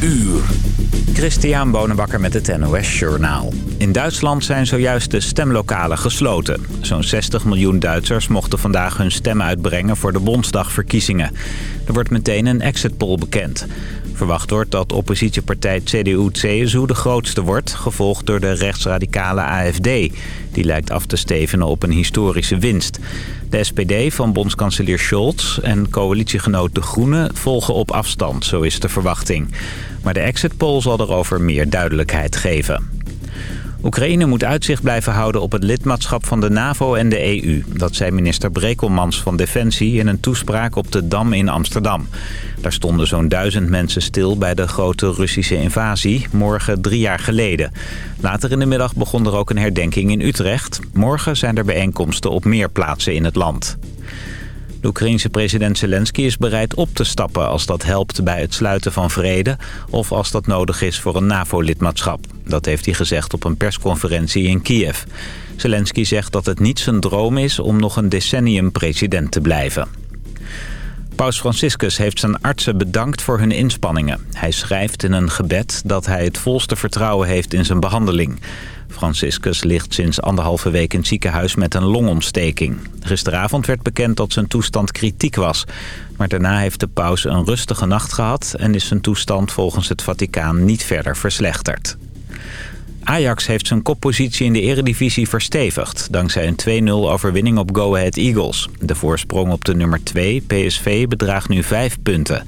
uur. Christian Bonenbakker met het NOS Journaal. In Duitsland zijn zojuist de stemlokalen gesloten. Zo'n 60 miljoen Duitsers mochten vandaag hun stem uitbrengen voor de Bondsdagverkiezingen. Er wordt meteen een exit poll bekend. Verwacht wordt dat oppositiepartij CDU-CSU de grootste wordt... gevolgd door de rechtsradicale AFD. Die lijkt af te stevenen op een historische winst. De SPD van bondskanselier Scholz en coalitiegenoot De Groenen volgen op afstand, zo is de verwachting. Maar de exit poll zal erover meer duidelijkheid geven. Oekraïne moet uitzicht blijven houden op het lidmaatschap van de NAVO en de EU. Dat zei minister Brekelmans van Defensie in een toespraak op de Dam in Amsterdam. Daar stonden zo'n duizend mensen stil bij de grote Russische invasie, morgen drie jaar geleden. Later in de middag begon er ook een herdenking in Utrecht. Morgen zijn er bijeenkomsten op meer plaatsen in het land. De Oekraïense president Zelensky is bereid op te stappen als dat helpt bij het sluiten van vrede... of als dat nodig is voor een NAVO-lidmaatschap. Dat heeft hij gezegd op een persconferentie in Kiev. Zelensky zegt dat het niet zijn droom is om nog een decennium president te blijven. Paus Franciscus heeft zijn artsen bedankt voor hun inspanningen. Hij schrijft in een gebed dat hij het volste vertrouwen heeft in zijn behandeling. Franciscus ligt sinds anderhalve week in het ziekenhuis met een longontsteking. Gisteravond werd bekend dat zijn toestand kritiek was. Maar daarna heeft de paus een rustige nacht gehad... en is zijn toestand volgens het Vaticaan niet verder verslechterd. Ajax heeft zijn koppositie in de eredivisie verstevigd... dankzij een 2-0 overwinning op Go Ahead Eagles. De voorsprong op de nummer 2, PSV, bedraagt nu 5 punten.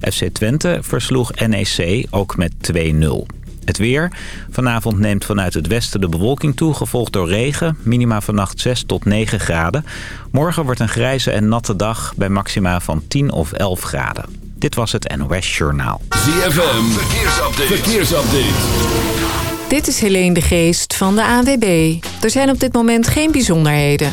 FC Twente versloeg NEC ook met 2-0. Het weer. Vanavond neemt vanuit het westen de bewolking toe, gevolgd door regen. Minima vannacht 6 tot 9 graden. Morgen wordt een grijze en natte dag bij maxima van 10 of 11 graden. Dit was het NOS Journaal. ZFM, verkeersupdate. verkeersupdate. Dit is Helene de Geest van de ANWB. Er zijn op dit moment geen bijzonderheden.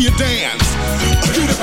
you dance. You the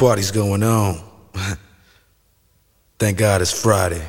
party's going on. Thank God it's Friday.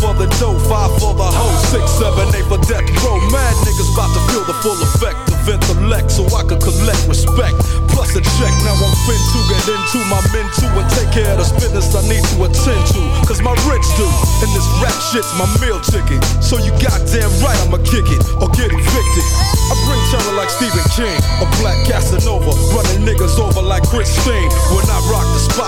For the dough, five for the hoe, six, seven, eight for death row. Mad niggas about to feel the full effect of intellect, so I can collect respect. Plus a check, now I'm fin to get into my men too and take care of the business I need to attend to. Cause my rich do, and this rap shit's my meal ticket. So you goddamn right I'ma kick it or get evicted. I bring terror like Stephen King, a black Casanova, running niggas over like Christine.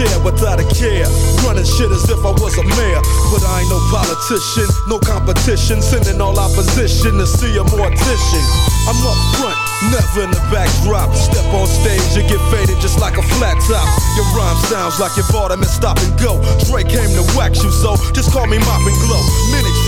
tear without a care. Running shit as if I was a mayor. But I ain't no politician, no competition. Sending all opposition to see a mortician. I'm up front, never in the backdrop. Step on stage, you get faded just like a flat top. Your rhyme sounds like you bought them and stop and go. Dre came to wax you, so just call me Mop and Glow. Many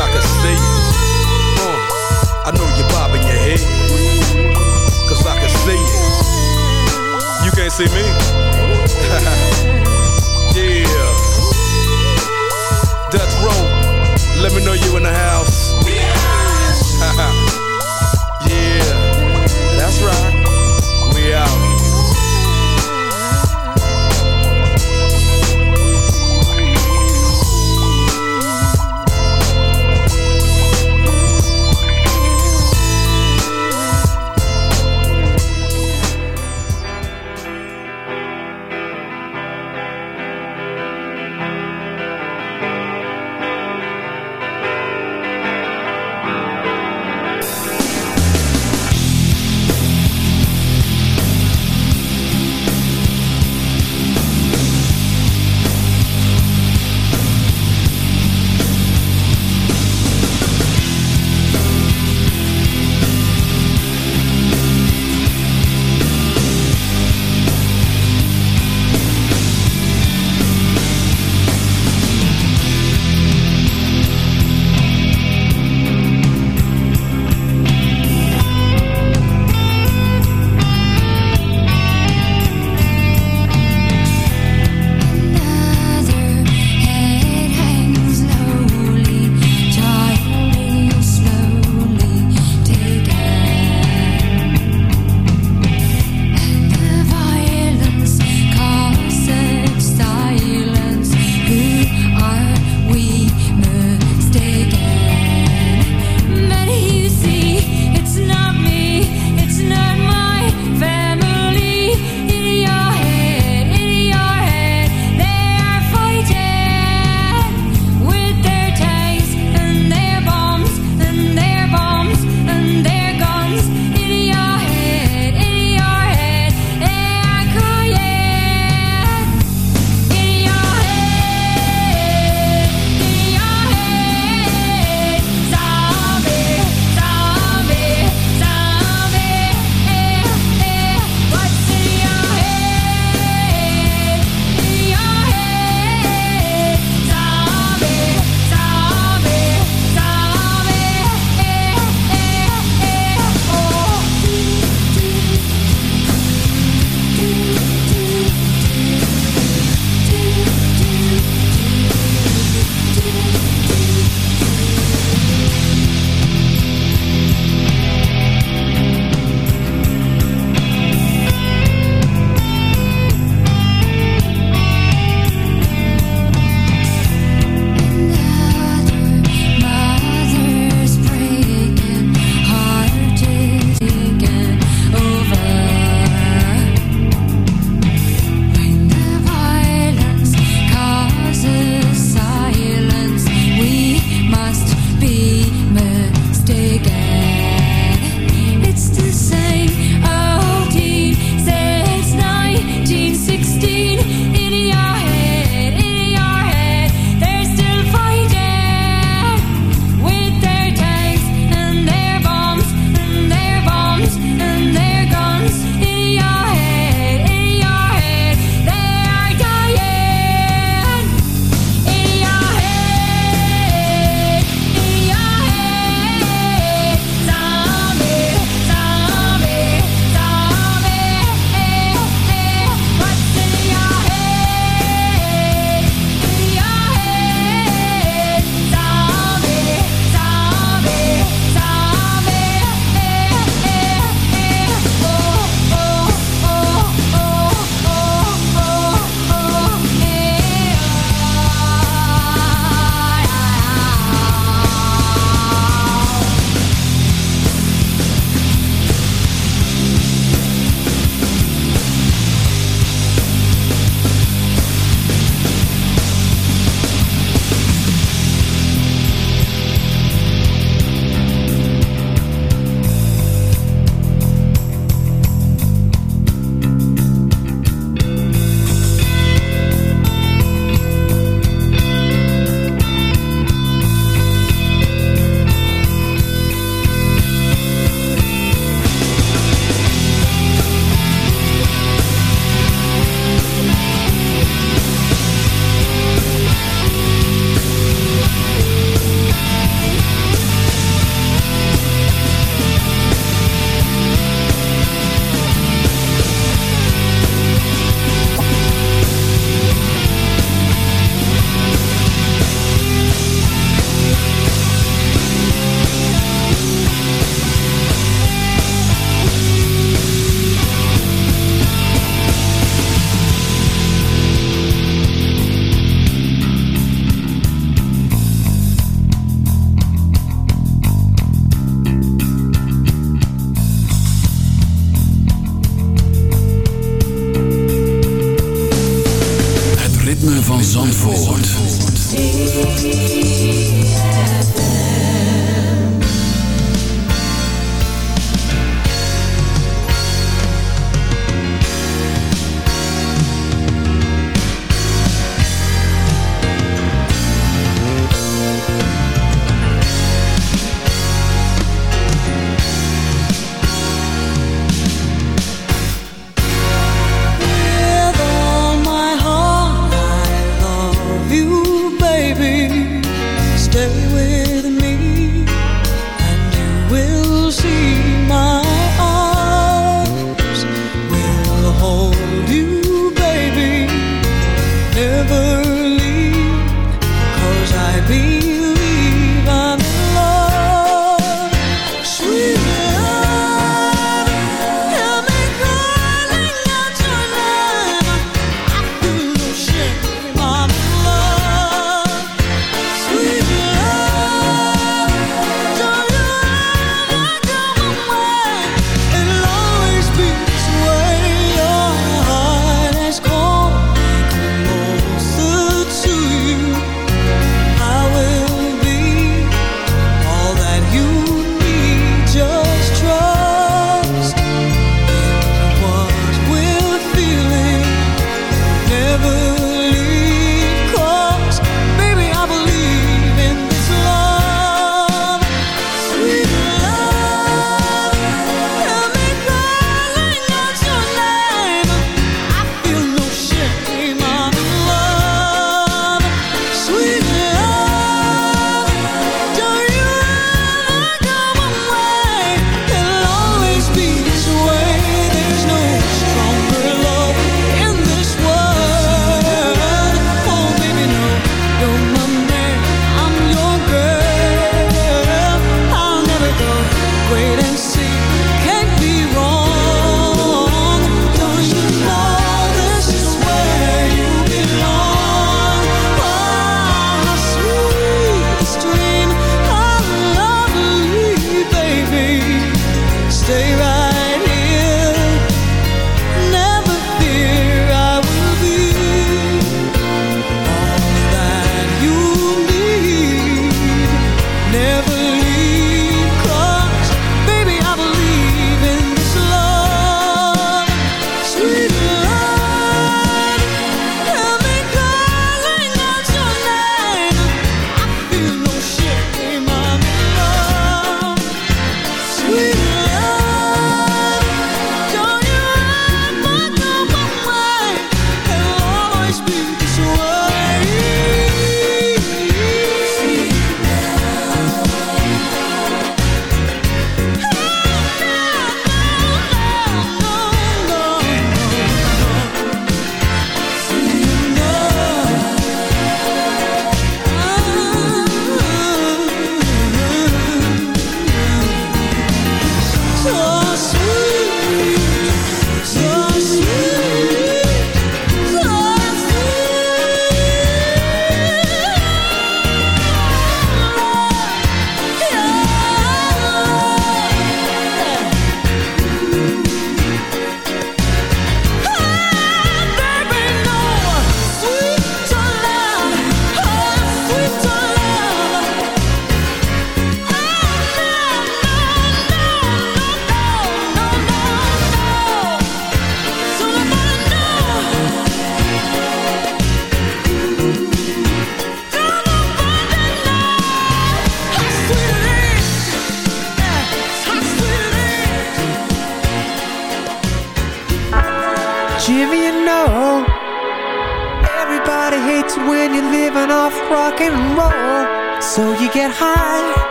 I can see you. Uh, I know you're bobbing your head, cause I can see you. You can't see me? yeah. Death row, let me know you in the house.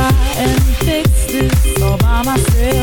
Try and fix this all by myself,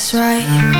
That's right.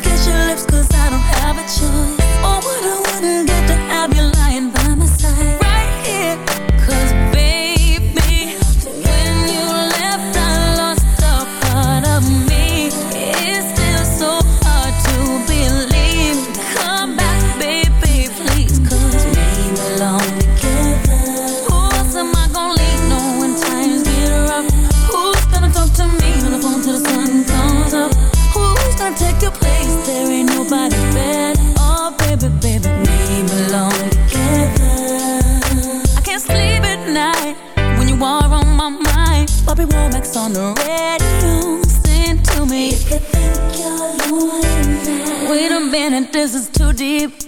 kiss your lips cause I don't have a choice. this is too deep.